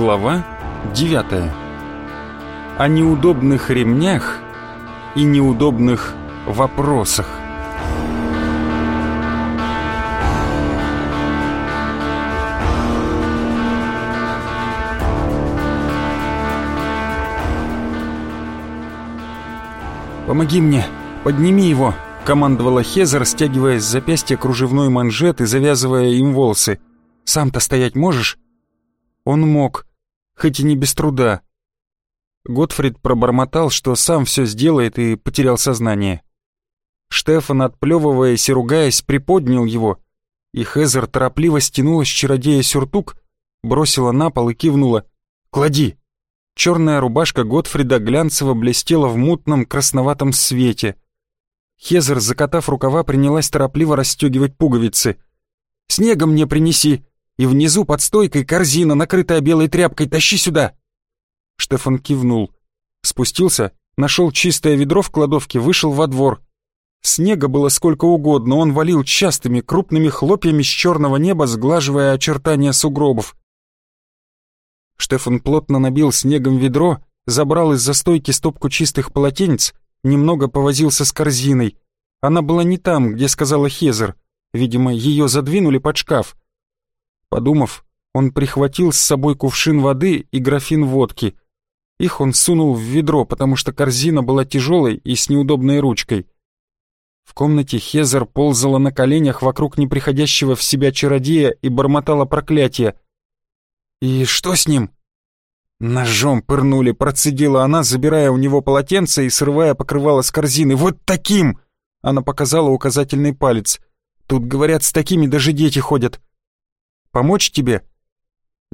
Глава 9. О неудобных ремнях и неудобных вопросах. «Помоги мне! Подними его!» — командовала Хезер, стягивая с запястья кружевной манжет и завязывая им волосы. «Сам-то стоять можешь?» Он мог, хоть и не без труда. Готфрид пробормотал, что сам все сделает и потерял сознание. Штефан, отплевываясь и ругаясь, приподнял его, и Хезер торопливо стянула с чародея сюртук, бросила на пол и кивнула. «Клади!» Черная рубашка Готфрида глянцево блестела в мутном красноватом свете. Хезер, закатав рукава, принялась торопливо расстегивать пуговицы. «Снега мне принеси! И внизу под стойкой корзина, накрытая белой тряпкой, тащи сюда!» Штефан кивнул. Спустился, нашел чистое ведро в кладовке, вышел во двор. Снега было сколько угодно, он валил частыми, крупными хлопьями с черного неба, сглаживая очертания сугробов. Штефан плотно набил снегом ведро, забрал из застойки стопку чистых полотенец, немного повозился с корзиной. Она была не там, где сказала Хезер. Видимо, ее задвинули под шкаф. Подумав, он прихватил с собой кувшин воды и графин водки. Их он сунул в ведро, потому что корзина была тяжелой и с неудобной ручкой. В комнате Хезер ползала на коленях вокруг неприходящего в себя чародея и бормотала проклятие. «И что с ним?» Ножом пырнули, процедила она, забирая у него полотенце и срывая покрывало с корзины. «Вот таким!» Она показала указательный палец. «Тут, говорят, с такими даже дети ходят. Помочь тебе?»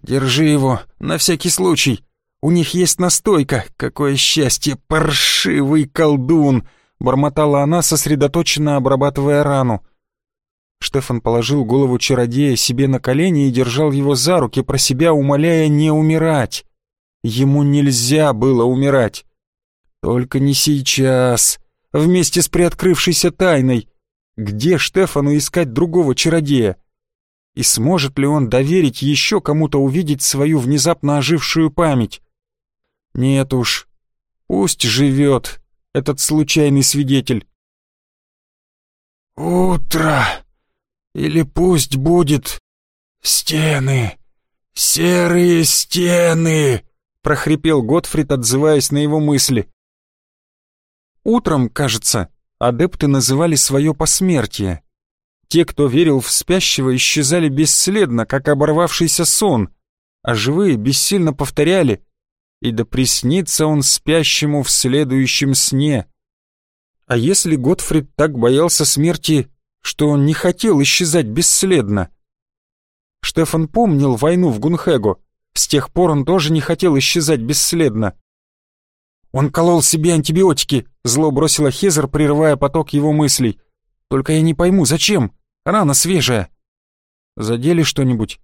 «Держи его, на всякий случай. У них есть настойка. Какое счастье, паршивый колдун!» Бормотала она, сосредоточенно обрабатывая рану. Штефан положил голову чародея себе на колени и держал его за руки, про себя умоляя не умирать. Ему нельзя было умирать. Только не сейчас, вместе с приоткрывшейся тайной. Где Штефану искать другого чародея? И сможет ли он доверить еще кому-то увидеть свою внезапно ожившую память? Нет уж, пусть живет этот случайный свидетель. «Утро!» Или пусть будет стены, серые стены, прохрипел Готфрид, отзываясь на его мысли. Утром, кажется, адепты называли свое посмертие. Те, кто верил в спящего, исчезали бесследно, как оборвавшийся сон, а живые бессильно повторяли «И да приснится он спящему в следующем сне». А если Готфрид так боялся смерти что он не хотел исчезать бесследно. Штефан помнил войну в Гунхэгу. С тех пор он тоже не хотел исчезать бесследно. «Он колол себе антибиотики», — зло бросила Хезер, прерывая поток его мыслей. «Только я не пойму, зачем? Рана свежая». «Задели что-нибудь?»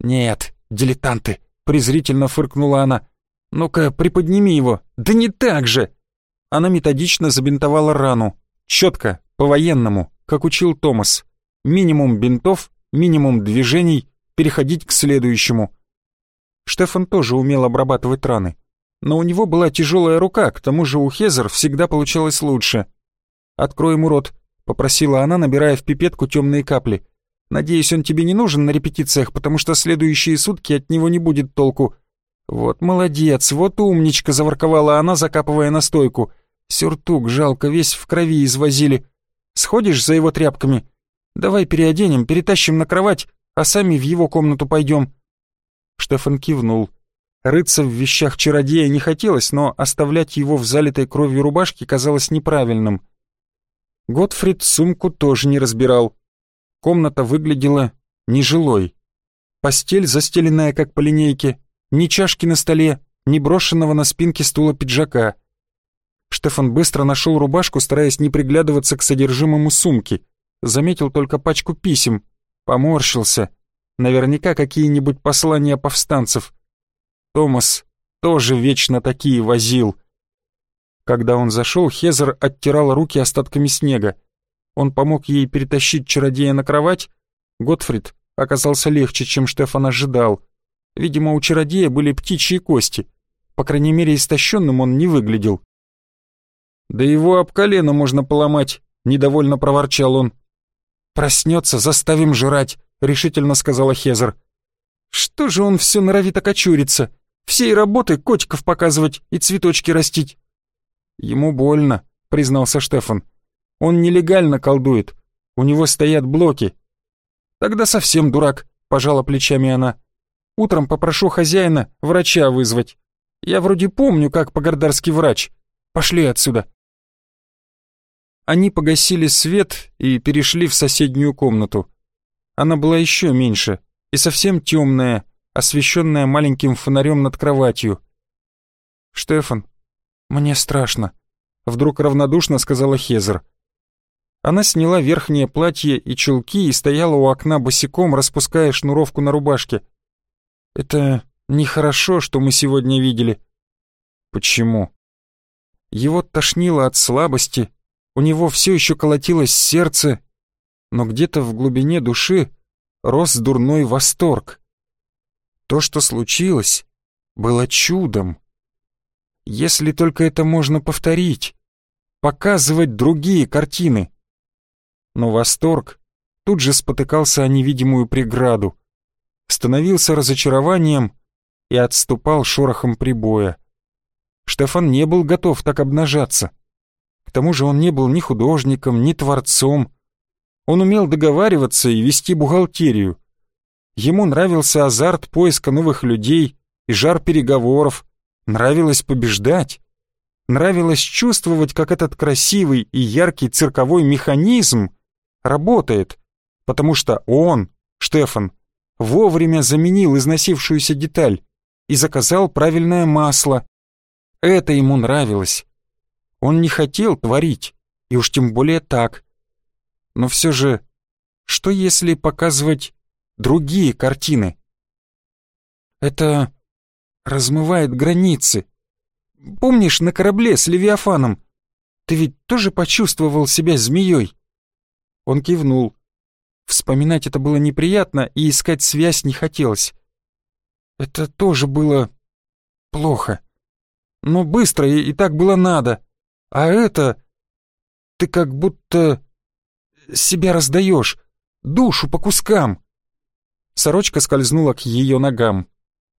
«Нет, дилетанты», — презрительно фыркнула она. «Ну-ка, приподними его». «Да не так же!» Она методично забинтовала рану. Четко, по-военному как учил Томас. Минимум бинтов, минимум движений, переходить к следующему. Штефан тоже умел обрабатывать раны. Но у него была тяжелая рука, к тому же у Хезер всегда получалось лучше. «Открой ему рот», — попросила она, набирая в пипетку темные капли. «Надеюсь, он тебе не нужен на репетициях, потому что следующие сутки от него не будет толку». «Вот молодец, вот умничка», — заворковала она, закапывая настойку. «Сюртук, жалко, весь в крови извозили. Сходишь за его тряпками? Давай переоденем, перетащим на кровать, а сами в его комнату пойдем». Штефан кивнул. Рыться в вещах чародея не хотелось, но оставлять его в залитой кровью рубашке казалось неправильным. Готфрид сумку тоже не разбирал. Комната выглядела нежилой. Постель, застеленная как по линейке, ни чашки на столе, ни брошенного на спинке стула пиджака. Штефан быстро нашел рубашку, стараясь не приглядываться к содержимому сумки. Заметил только пачку писем. Поморщился. Наверняка какие-нибудь послания повстанцев. Томас тоже вечно такие возил. Когда он зашел, Хезер оттирал руки остатками снега. Он помог ей перетащить чародея на кровать. Готфрид оказался легче, чем Штефан ожидал. Видимо, у чародея были птичьи кости. По крайней мере, истощенным он не выглядел. «Да его об колено можно поломать», — недовольно проворчал он. «Проснется, заставим жрать», — решительно сказала Хезер. «Что же он все норовит окочуриться? Всей работы котиков показывать и цветочки растить». «Ему больно», — признался Штефан. «Он нелегально колдует. У него стоят блоки». «Тогда совсем дурак», — пожала плечами она. «Утром попрошу хозяина врача вызвать. Я вроде помню, как погордарский врач. Пошли отсюда». Они погасили свет и перешли в соседнюю комнату. Она была еще меньше и совсем темная, освещенная маленьким фонарем над кроватью. «Штефан, мне страшно», — вдруг равнодушно сказала Хезер. Она сняла верхнее платье и чулки и стояла у окна босиком, распуская шнуровку на рубашке. «Это нехорошо, что мы сегодня видели». «Почему?» Его тошнило от слабости, у него все еще колотилось сердце, но где-то в глубине души рос дурной восторг. То, что случилось, было чудом. Если только это можно повторить, показывать другие картины. Но восторг тут же спотыкался о невидимую преграду, становился разочарованием и отступал шорохом прибоя. Штефан не был готов так обнажаться тому же он не был ни художником, ни творцом. Он умел договариваться и вести бухгалтерию. Ему нравился азарт поиска новых людей и жар переговоров, нравилось побеждать. Нравилось чувствовать, как этот красивый и яркий цирковой механизм работает, потому что он, Штефан, вовремя заменил износившуюся деталь и заказал правильное масло. Это ему нравилось. Он не хотел творить, и уж тем более так. Но все же, что если показывать другие картины? Это размывает границы. Помнишь на корабле с Левиафаном? Ты ведь тоже почувствовал себя змеей? Он кивнул. Вспоминать это было неприятно, и искать связь не хотелось. Это тоже было плохо. Но быстро, и, и так было надо. А это... Ты как будто себя раздаешь, душу по кускам. Сорочка скользнула к ее ногам.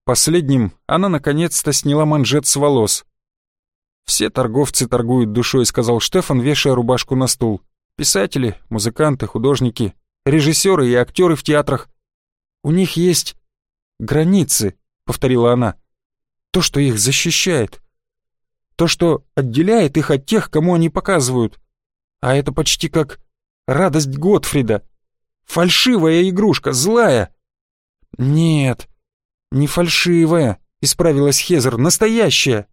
Последним она наконец-то сняла манжет с волос. «Все торговцы торгуют душой», — сказал Штефан, вешая рубашку на стул. «Писатели, музыканты, художники, режиссеры и актеры в театрах. У них есть границы», — повторила она. «То, что их защищает. То, что отделяет их от тех, кому они показывают. А это почти как радость Готфрида. Фальшивая игрушка, злая. Нет, не фальшивая, исправилась Хезер, настоящая.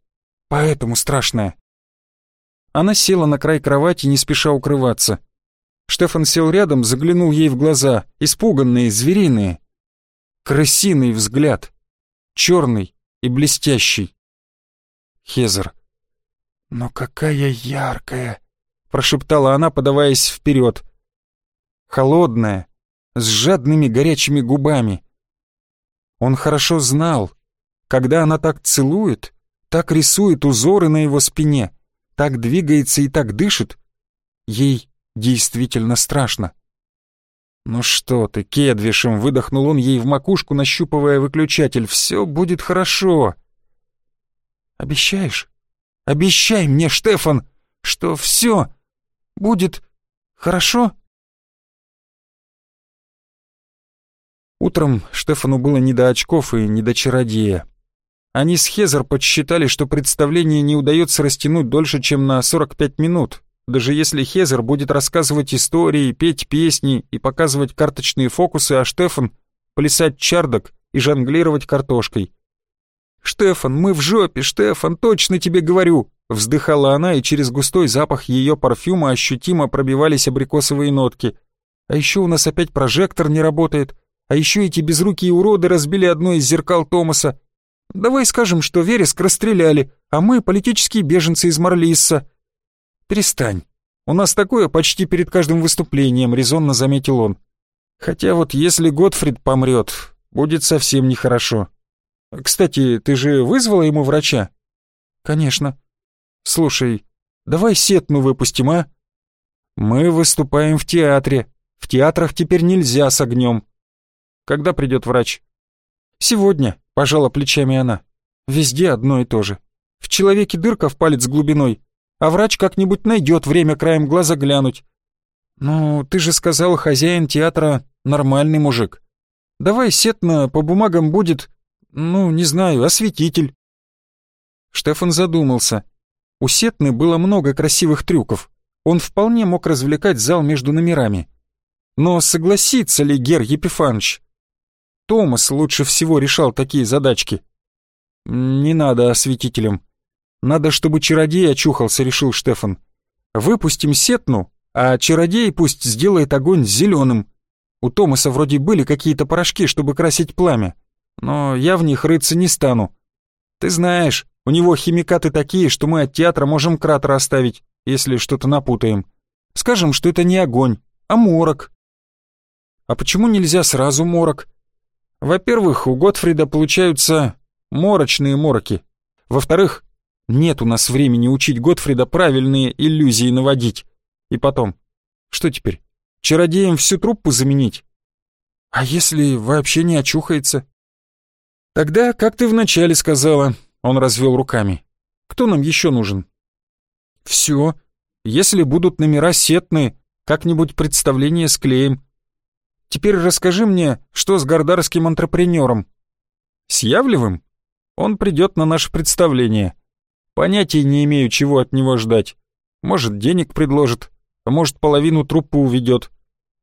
Поэтому страшная. Она села на край кровати, не спеша укрываться. Штефан сел рядом, заглянул ей в глаза, испуганные, звериные. Крысиный взгляд, черный и блестящий. Хезер, «Но какая яркая!» — прошептала она, подаваясь вперед. Холодная, с жадными горячими губами. Он хорошо знал, когда она так целует, так рисует узоры на его спине, так двигается и так дышит, ей действительно страшно. «Ну что ты, кедвишем!» — выдохнул он ей в макушку, нащупывая выключатель. «Все будет хорошо!» «Обещаешь?» Обещай мне, Штефан, что все будет хорошо?» Утром Штефану было не до очков и не до чародея. Они с Хезер подсчитали, что представление не удается растянуть дольше, чем на 45 минут, даже если Хезер будет рассказывать истории, петь песни и показывать карточные фокусы, а Штефан — плясать чардок и жонглировать картошкой. «Штефан, мы в жопе, Штефан, точно тебе говорю!» Вздыхала она, и через густой запах ее парфюма ощутимо пробивались абрикосовые нотки. «А еще у нас опять прожектор не работает, а еще эти безрукие уроды разбили одно из зеркал Томаса. Давай скажем, что Вереск расстреляли, а мы политические беженцы из Марлисса». «Перестань. У нас такое почти перед каждым выступлением», — резонно заметил он. «Хотя вот если Готфрид помрет, будет совсем нехорошо. Кстати, ты же вызвала ему врача? Конечно. Слушай, давай сетну выпустим, а? Мы выступаем в театре. В театрах теперь нельзя с огнем. Когда придет врач? Сегодня, пожала плечами она. Везде одно и то же. В человеке дырка в палец глубиной, а врач как-нибудь найдет время краем глаза глянуть. Ну, ты же сказал, хозяин театра нормальный мужик. Давай сетно по бумагам будет, ну, не знаю, осветитель. Штефан задумался. У Сетны было много красивых трюков. Он вполне мог развлекать зал между номерами. Но согласится ли Гер Епифанович? Томас лучше всего решал такие задачки. Не надо осветителем. Надо, чтобы чародей очухался, решил Штефан. Выпустим Сетну, а чародей пусть сделает огонь зеленым. У Томаса вроде были какие-то порошки, чтобы красить пламя, но я в них рыться не стану. Ты знаешь, у него химикаты такие, что мы от театра можем кратер оставить, если что-то напутаем. Скажем, что это не огонь, а морок. А почему нельзя сразу морок? Во-первых, у Готфрида получаются морочные мороки. Во-вторых, нет у нас времени учить Готфрида правильные иллюзии наводить. И потом, что теперь? Чародеям всю труппу заменить? А если вообще не очухается? Тогда, как ты вначале сказала, он развел руками. Кто нам еще нужен? Все. Если будут номера сетные, как-нибудь представление склеим. Теперь расскажи мне, что с гордарским антрепренером? С Явлевым? Он придет на наше представление. Понятия не имею, чего от него ждать. Может, денег предложит, а может, половину труппы уведет.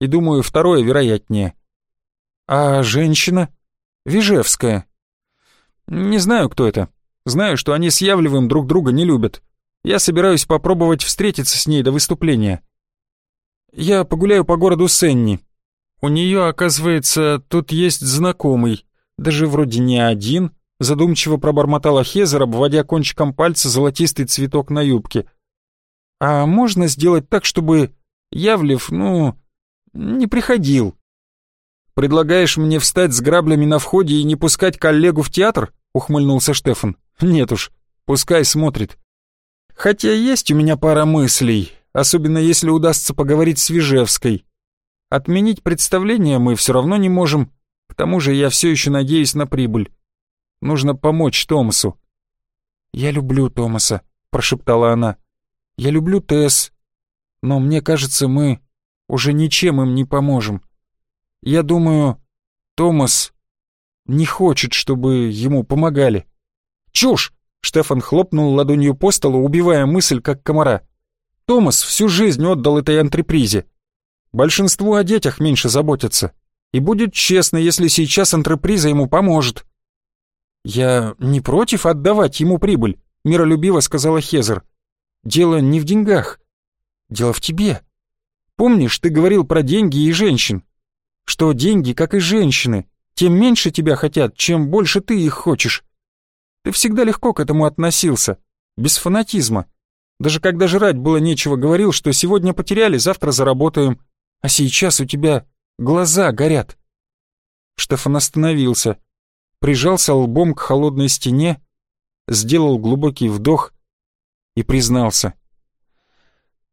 И думаю, второе вероятнее. А женщина? Вижевская. Не знаю, кто это. Знаю, что они с Явлевым друг друга не любят. Я собираюсь попробовать встретиться с ней до выступления. Я погуляю по городу Сенни. У нее, оказывается, тут есть знакомый. Даже вроде не один. Задумчиво пробормотала Хезер, обводя кончиком пальца золотистый цветок на юбке. А можно сделать так, чтобы Явлев, ну, не приходил. Предлагаешь мне встать с граблями на входе и не пускать коллегу в театр? Ухмыльнулся Штефан. Нет уж, пускай смотрит. Хотя есть у меня пара мыслей, особенно если удастся поговорить с Вижевской. Отменить представление мы все равно не можем, к тому же я все еще надеюсь на прибыль. Нужно помочь Томасу. «Я люблю Томаса», — прошептала она. «Я люблю Тесс, но мне кажется, мы уже ничем им не поможем. Я думаю, Томас не хочет, чтобы ему помогали. Чушь! Штефан хлопнул ладонью по столу, убивая мысль, как комара. Томас всю жизнь отдал этой антрепризе. Большинство о детях меньше заботятся. И будет честно, если сейчас антреприза ему поможет. «Я не против отдавать ему прибыль», — миролюбиво сказала Хезер. «Дело не в деньгах. Дело в тебе. Помнишь, ты говорил про деньги и женщин? Что деньги, как и женщины, тем меньше тебя хотят, чем больше ты их хочешь. Ты всегда легко к этому относился, без фанатизма. Даже когда жрать было нечего, говорил, что сегодня потеряли, завтра заработаем, а сейчас у тебя глаза горят. Штефан остановился, прижался лбом к холодной стене, сделал глубокий вдох и признался.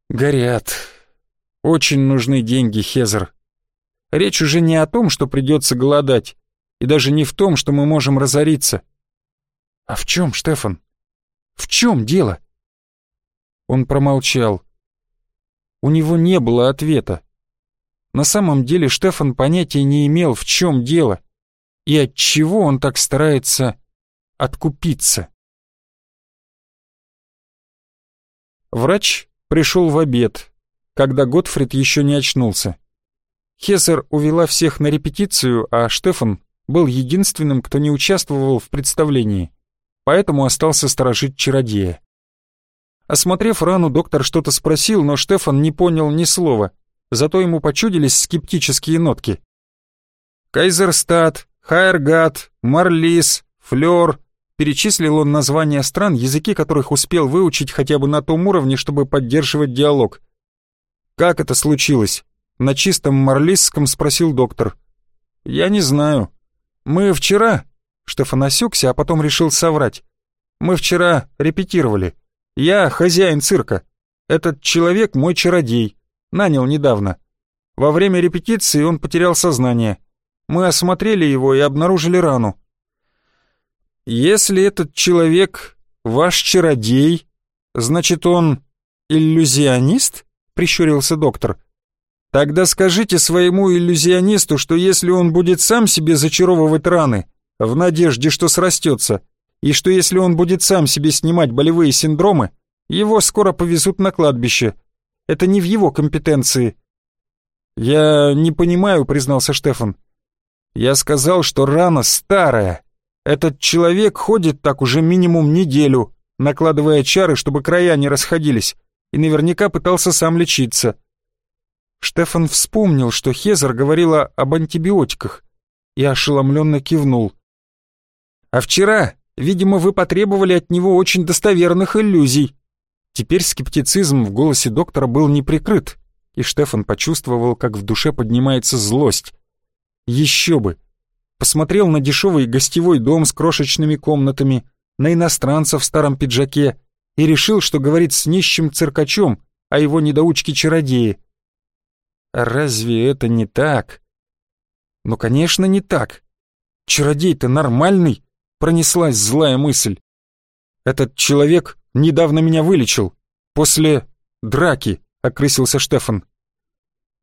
«Горят. Очень нужны деньги, Хезер. Речь уже не о том, что придется голодать, и даже не в том, что мы можем разориться. А в чем, Штефан? В чем дело? Он промолчал. У него не было ответа. На самом деле Штефан понятия не имел, в чем дело, и от чего он так старается откупиться. Врач пришел в обед, когда Готфрид еще не очнулся. Хессер увела всех на репетицию, а Штефан был единственным, кто не участвовал в представлении, поэтому остался сторожить чародея. Осмотрев рану, доктор что-то спросил, но Штефан не понял ни слова, зато ему почудились скептические нотки. Кайзерстад, Хайергат, Марлис, Флёр, перечислил он названия стран, языки которых успел выучить хотя бы на том уровне, чтобы поддерживать диалог. «Как это случилось?» — на чистом марлисском спросил доктор. «Я не знаю. Мы вчера, Штефан осекся, а потом решил соврать. «Мы вчера репетировали. Я хозяин цирка. Этот человек мой чародей. Нанял недавно. Во время репетиции он потерял сознание. Мы осмотрели его и обнаружили рану. Если этот человек ваш чародей, значит он иллюзионист?» — прищурился доктор. «Тогда скажите своему иллюзионисту, что если он будет сам себе зачаровывать раны, в надежде, что срастется, и что если он будет сам себе снимать болевые синдромы, его скоро повезут на кладбище. Это не в его компетенции». «Я не понимаю», — признался Штефан. «Я сказал, что рана старая. Этот человек ходит так уже минимум неделю, накладывая чары, чтобы края не расходились, и наверняка пытался сам лечиться». Штефан вспомнил, что Хезер говорила об антибиотиках, и ошеломленно кивнул. «А вчера Видимо, вы потребовали от него очень достоверных иллюзий». Теперь скептицизм в голосе доктора был не прикрыт, и Штефан почувствовал, как в душе поднимается злость. Еще бы! Посмотрел на дешевый гостевой дом с крошечными комнатами, на иностранца в старом пиджаке и решил, что говорит с нищим циркачом, а его недоучки-чародеи. А разве это не так? Ну, конечно, не так. Чародей-то нормальный, пронеслась злая мысль. «Этот человек недавно меня вылечил. После драки», — окрысился Штефан.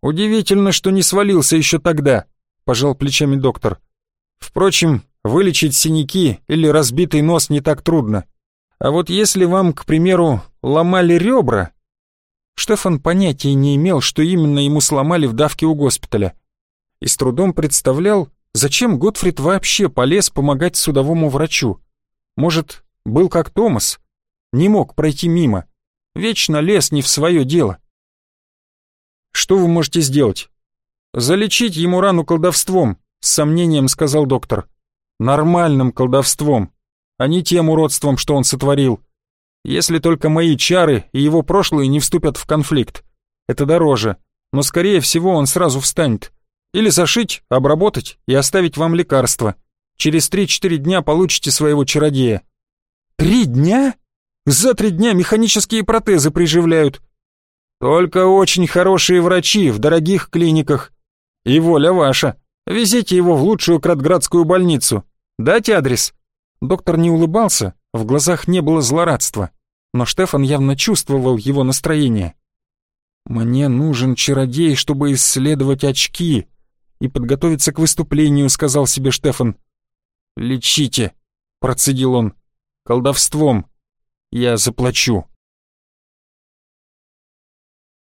«Удивительно, что не свалился еще тогда», — пожал плечами доктор. «Впрочем, вылечить синяки или разбитый нос не так трудно. А вот если вам, к примеру, ломали ребра...» Штефан понятия не имел, что именно ему сломали в давке у госпиталя. И с трудом представлял, Зачем Готфрид вообще полез помогать судовому врачу? Может, был как Томас? Не мог пройти мимо. Вечно лез не в свое дело. Что вы можете сделать? Залечить ему рану колдовством, с сомнением сказал доктор. Нормальным колдовством, а не тем уродством, что он сотворил. Если только мои чары и его прошлые не вступят в конфликт. Это дороже, но скорее всего он сразу встанет. Или зашить, обработать и оставить вам лекарство. Через 3-4 дня получите своего чародея». «Три дня? За три дня механические протезы приживляют». «Только очень хорошие врачи в дорогих клиниках. И воля ваша. Везите его в лучшую Кратградскую больницу. Дать адрес?» Доктор не улыбался, в глазах не было злорадства, но Штефан явно чувствовал его настроение. «Мне нужен чародей, чтобы исследовать очки», и подготовиться к выступлению», — сказал себе Штефан. «Лечите», — процедил он, — «колдовством. Я заплачу».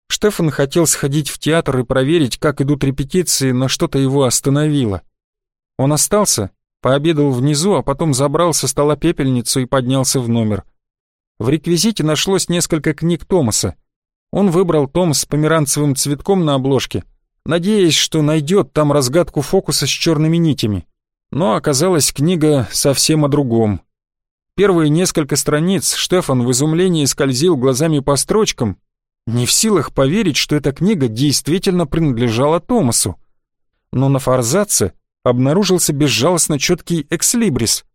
Штефан хотел сходить в театр и проверить, как идут репетиции, но что-то его остановило. Он остался, пообедал внизу, а потом забрал со стола пепельницу и поднялся в номер. В реквизите нашлось несколько книг Томаса. Он выбрал том с померанцевым цветком на обложке надеясь, что найдет там разгадку фокуса с черными нитями. Но оказалась книга совсем о другом. Первые несколько страниц Штефан в изумлении скользил глазами по строчкам, не в силах поверить, что эта книга действительно принадлежала Томасу. Но на форзаце обнаружился безжалостно четкий экслибрис.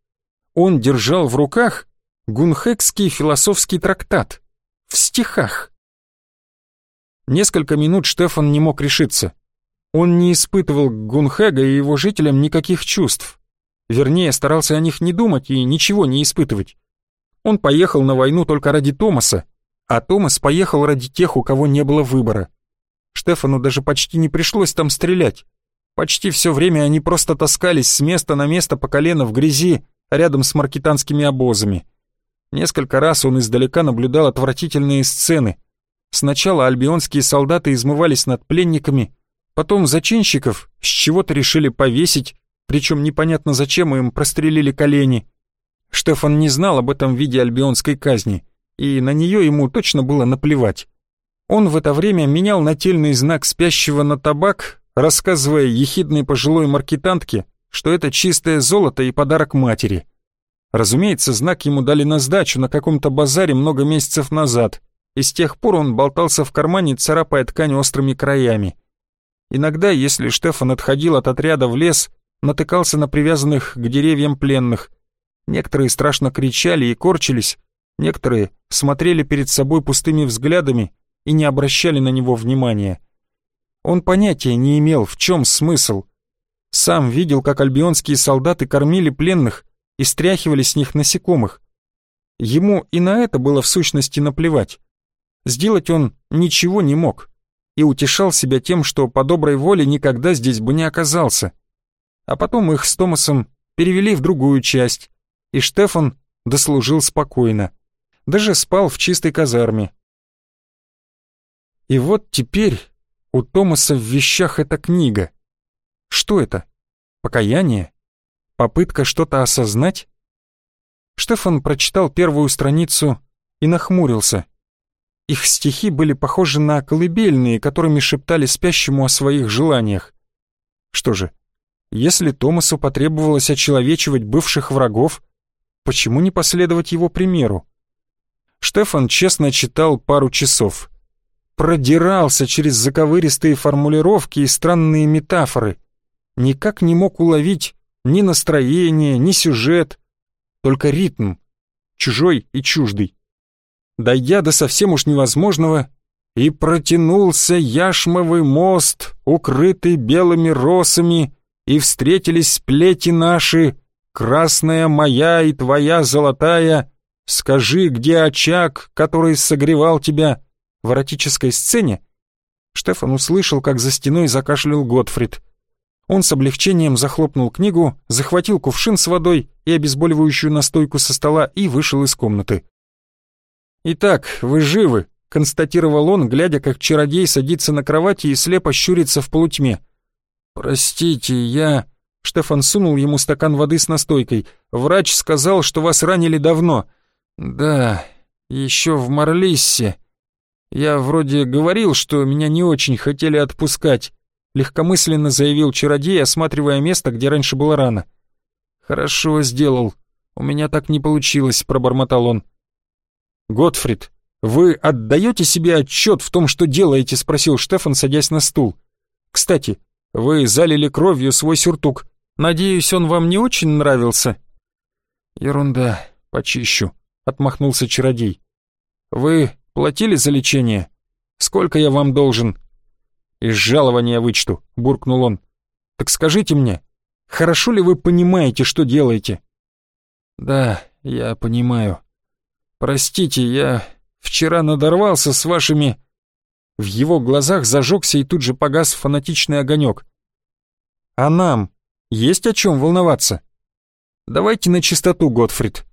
Он держал в руках гунхекский философский трактат в стихах. Несколько минут Штефан не мог решиться. Он не испытывал к Гунхэга и его жителям никаких чувств. Вернее, старался о них не думать и ничего не испытывать. Он поехал на войну только ради Томаса, а Томас поехал ради тех, у кого не было выбора. Штефану даже почти не пришлось там стрелять. Почти все время они просто таскались с места на место по колено в грязи, рядом с маркетанскими обозами. Несколько раз он издалека наблюдал отвратительные сцены, Сначала альбионские солдаты измывались над пленниками, потом зачинщиков с чего-то решили повесить, причем непонятно зачем им прострелили колени. Штефан не знал об этом виде альбионской казни, и на нее ему точно было наплевать. Он в это время менял нательный знак спящего на табак, рассказывая ехидной пожилой маркетантке, что это чистое золото и подарок матери. Разумеется, знак ему дали на сдачу на каком-то базаре много месяцев назад, и с тех пор он болтался в кармане, царапая ткань острыми краями. Иногда, если Штефан отходил от отряда в лес, натыкался на привязанных к деревьям пленных. Некоторые страшно кричали и корчились, некоторые смотрели перед собой пустыми взглядами и не обращали на него внимания. Он понятия не имел, в чем смысл. Сам видел, как альбионские солдаты кормили пленных и стряхивали с них насекомых. Ему и на это было в сущности наплевать. Сделать он ничего не мог и утешал себя тем, что по доброй воле никогда здесь бы не оказался. А потом их с Томасом перевели в другую часть, и Штефан дослужил спокойно. Даже спал в чистой казарме. И вот теперь у Томаса в вещах эта книга. Что это? Покаяние? Попытка что-то осознать? Штефан прочитал первую страницу и нахмурился. Их стихи были похожи на колыбельные, которыми шептали спящему о своих желаниях. Что же, если Томасу потребовалось очеловечивать бывших врагов, почему не последовать его примеру? Штефан честно читал пару часов. Продирался через заковыристые формулировки и странные метафоры. Никак не мог уловить ни настроение, ни сюжет, только ритм, чужой и чуждый. Дойдя до совсем уж невозможного, и протянулся яшмовый мост, укрытый белыми росами, и встретились плети наши, красная моя и твоя золотая, скажи, где очаг, который согревал тебя в эротической сцене? Штефан услышал, как за стеной закашлял Готфрид. Он с облегчением захлопнул книгу, захватил кувшин с водой и обезболивающую настойку со стола и вышел из комнаты. «Итак, вы живы», — констатировал он, глядя, как чародей садится на кровати и слепо щурится в полутьме. «Простите, я...» Штефан сунул ему стакан воды с настойкой. «Врач сказал, что вас ранили давно». «Да, еще в Марлиссе. Я вроде говорил, что меня не очень хотели отпускать легкомысленно заявил чародей, осматривая место, где раньше была рана. «Хорошо сделал. У меня так не получилось», — пробормотал он. «Готфрид, вы отдаете себе отчет в том, что делаете?» — спросил Штефан, садясь на стул. «Кстати, вы залили кровью свой сюртук. Надеюсь, он вам не очень нравился?» «Ерунда, почищу», — отмахнулся чародей. «Вы платили за лечение? Сколько я вам должен?» «Из жалования вычту», — буркнул он. «Так скажите мне, хорошо ли вы понимаете, что делаете?» «Да, я понимаю. Простите, я вчера надорвался с вашими...» В его глазах зажегся и тут же погас фанатичный огонек. «А нам есть о чем волноваться?» «Давайте на чистоту, Готфрид.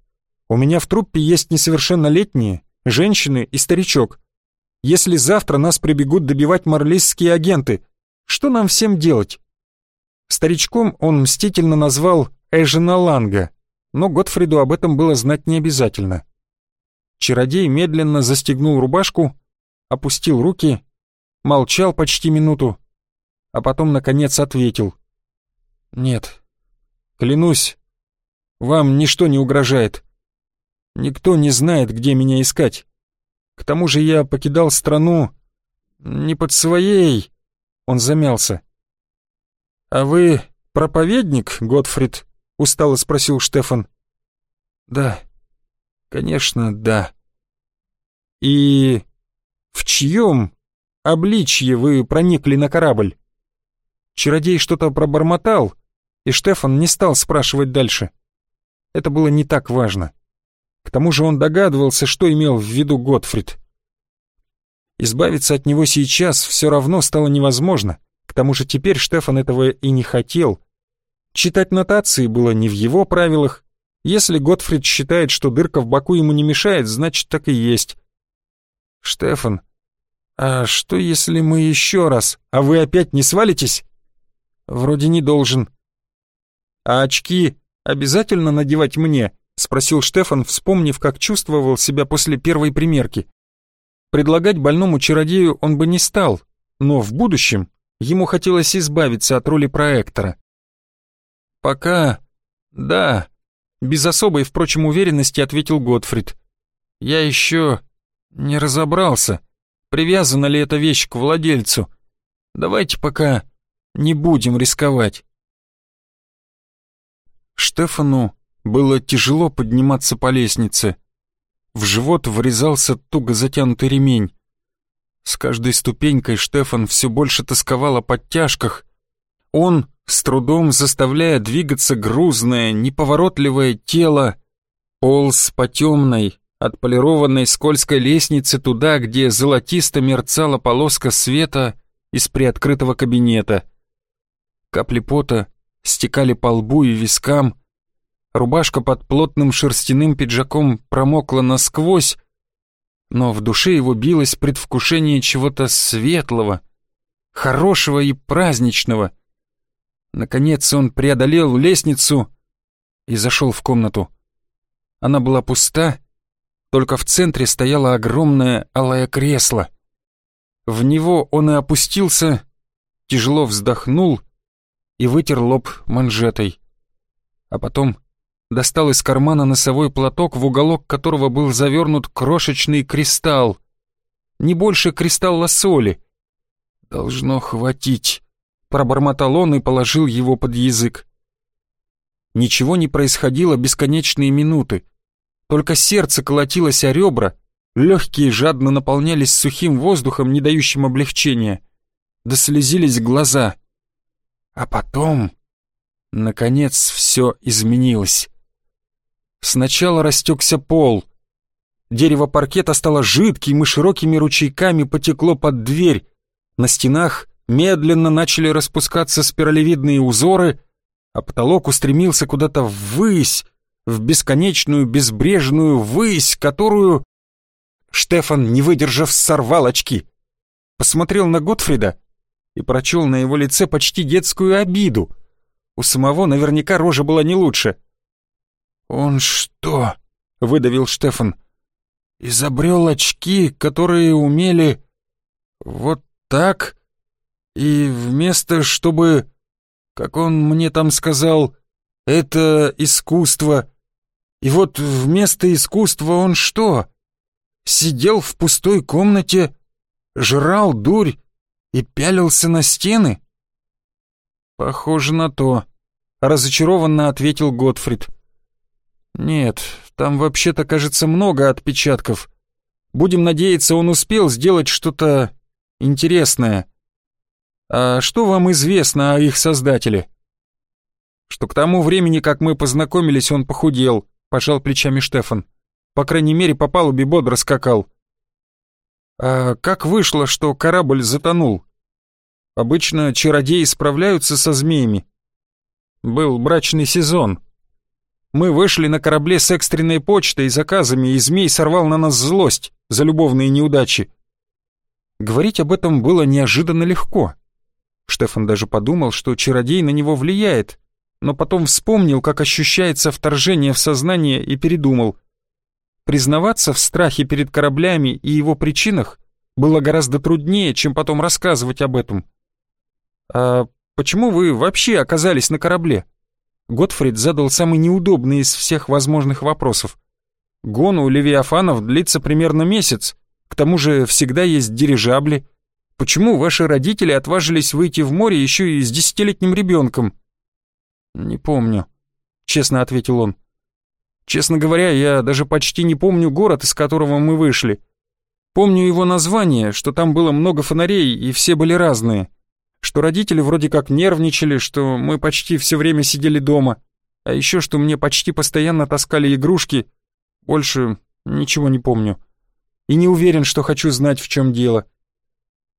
У меня в труппе есть несовершеннолетние, женщины и старичок. Если завтра нас прибегут добивать марлийские агенты, что нам всем делать? Старичком он мстительно назвал Эжена Ланга, но Готфриду об этом было знать не обязательно. Чародей медленно застегнул рубашку, опустил руки, молчал почти минуту, а потом, наконец, ответил. «Нет, клянусь, вам ничто не угрожает. Никто не знает, где меня искать. К тому же я покидал страну не под своей...» Он замялся. «А вы проповедник, Готфрид?» — устало спросил Штефан. «Да, конечно, да». «И в чьем обличье вы проникли на корабль?» Чародей что-то пробормотал, и Штефан не стал спрашивать дальше. Это было не так важно. К тому же он догадывался, что имел в виду Готфрид. Избавиться от него сейчас все равно стало невозможно. К тому же теперь Штефан этого и не хотел. Читать нотации было не в его правилах. Если Готфрид считает, что дырка в боку ему не мешает, значит так и есть. «Штефан, а что если мы еще раз, а вы опять не свалитесь?» «Вроде не должен». «А очки обязательно надевать мне?» — спросил Штефан, вспомнив, как чувствовал себя после первой примерки. Предлагать больному чародею он бы не стал, но в будущем ему хотелось избавиться от роли проектора. «Пока... да», — без особой, впрочем, уверенности ответил Готфрид. «Я еще не разобрался, привязана ли эта вещь к владельцу. Давайте пока не будем рисковать». Штефану было тяжело подниматься по лестнице. В живот врезался туго затянутый ремень. С каждой ступенькой Штефан все больше тосковал о подтяжках. Он, с трудом заставляя двигаться грузное, неповоротливое тело, полз по темной, отполированной скользкой лестнице туда, где золотисто мерцала полоска света из приоткрытого кабинета. Капли пота стекали по лбу и вискам, рубашка под плотным шерстяным пиджаком промокла насквозь, но в душе его билось предвкушение чего-то светлого, хорошего и праздничного. Наконец он преодолел лестницу и зашел в комнату. Она была пуста, только в центре стояло огромное алое кресло. В него он и опустился, тяжело вздохнул и вытер лоб манжетой. А потом достал из кармана носовой платок, в уголок которого был завернут крошечный кристалл. Не больше кристалла соли. «Должно хватить», — пробормотал он и положил его под язык. Ничего не происходило бесконечные минуты. Только сердце колотилось о ребра, легкие жадно наполнялись сухим воздухом, не дающим облегчения. Дослезились глаза. А потом, наконец, все изменилось. Сначала растекся пол. Дерево паркета стало жидким и широкими ручейками потекло под дверь. На стенах медленно начали распускаться спиралевидные узоры, а потолок устремился куда-то ввысь, в бесконечную безбрежную высь, которую... Штефан, не выдержав, сорвал очки. Посмотрел на Готфрида и прочел на его лице почти детскую обиду. У самого наверняка рожа была не лучше. «Он что?» — выдавил Штефан. «Изобрел очки, которые умели вот так, и вместо, чтобы, как он мне там сказал, это искусство, и вот вместо искусства он что? Сидел в пустой комнате, жрал дурь и пялился на стены?» «Похоже на то», — разочарованно ответил Готфрид. «Нет, там вообще-то, кажется, много отпечатков. Будем надеяться, он успел сделать что-то интересное. А что вам известно о их создателе?» «Что к тому времени, как мы познакомились, он похудел», — пожал плечами Штефан. «По крайней мере, по палубе бодро скакал». «А как вышло, что корабль затонул?» «Обычно чародеи справляются со змеями». «Был брачный сезон», мы вышли на корабле с экстренной почтой и заказами, и змей сорвал на нас злость за любовные неудачи. Говорить об этом было неожиданно легко. Штефан даже подумал, что чародей на него влияет, но потом вспомнил, как ощущается вторжение в сознание и передумал. Признаваться в страхе перед кораблями и его причинах было гораздо труднее, чем потом рассказывать об этом. «А почему вы вообще оказались на корабле?» Готфрид задал самый неудобный из всех возможных вопросов. Гон у Левиафанов длится примерно месяц, к тому же всегда есть дирижабли. Почему ваши родители отважились выйти в море еще и с десятилетним ребенком? Не помню, честно ответил он. Честно говоря, я даже почти не помню город, из которого мы вышли. Помню его название, что там было много фонарей и все были разные что родители вроде как нервничали, что мы почти все время сидели дома, а еще что мне почти постоянно таскали игрушки. Больше ничего не помню. И не уверен, что хочу знать, в чем дело.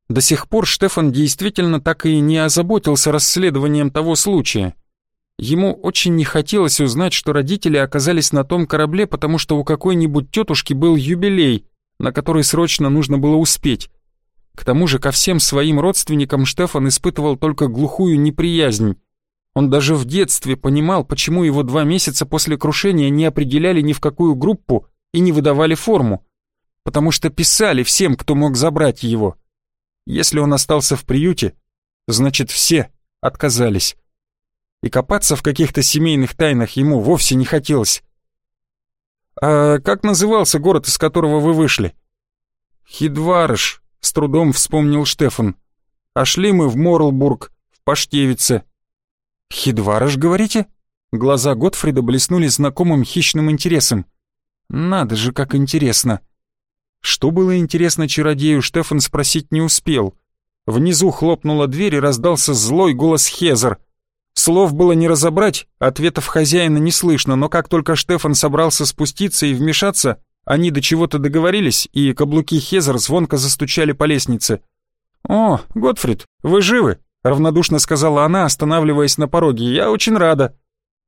До сих пор Штефан действительно так и не озаботился расследованием того случая. Ему очень не хотелось узнать, что родители оказались на том корабле, потому что у какой-нибудь тетушки был юбилей, на который срочно нужно было успеть. К тому же ко всем своим родственникам Штефан испытывал только глухую неприязнь. Он даже в детстве понимал, почему его два месяца после крушения не определяли ни в какую группу и не выдавали форму. Потому что писали всем, кто мог забрать его. Если он остался в приюте, значит все отказались. И копаться в каких-то семейных тайнах ему вовсе не хотелось. «А как назывался город, из которого вы вышли?» «Хидварыш», с трудом вспомнил Штефан. А шли мы в Морлбург, в Паштевице. Хидварыш, говорите? Глаза Готфрида блеснули знакомым хищным интересом. Надо же, как интересно. Что было интересно чародею, Штефан спросить не успел. Внизу хлопнула дверь и раздался злой голос Хезер. Слов было не разобрать, ответов хозяина не слышно, но как только Штефан собрался спуститься и вмешаться, они до чего-то договорились, и каблуки Хезер звонко застучали по лестнице. «О, Готфрид, вы живы?» — равнодушно сказала она, останавливаясь на пороге. «Я очень рада».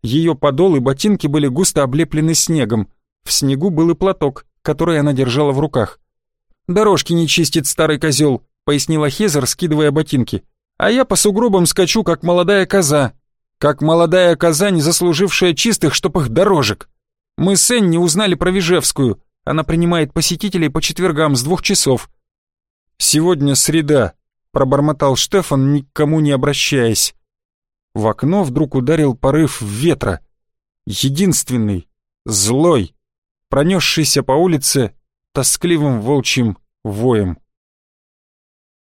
Ее подол и ботинки были густо облеплены снегом. В снегу был и платок, который она держала в руках. «Дорожки не чистит старый козел», — пояснила Хезер, скидывая ботинки. «А я по сугробам скачу, как молодая коза. Как молодая коза, не заслужившая чистых штопых дорожек. Мы с Энни узнали про Вижевскую. Она принимает посетителей по четвергам с двух часов». «Сегодня среда», — пробормотал Штефан, никому не обращаясь. В окно вдруг ударил порыв ветра. Единственный, злой, пронесшийся по улице тоскливым волчьим воем.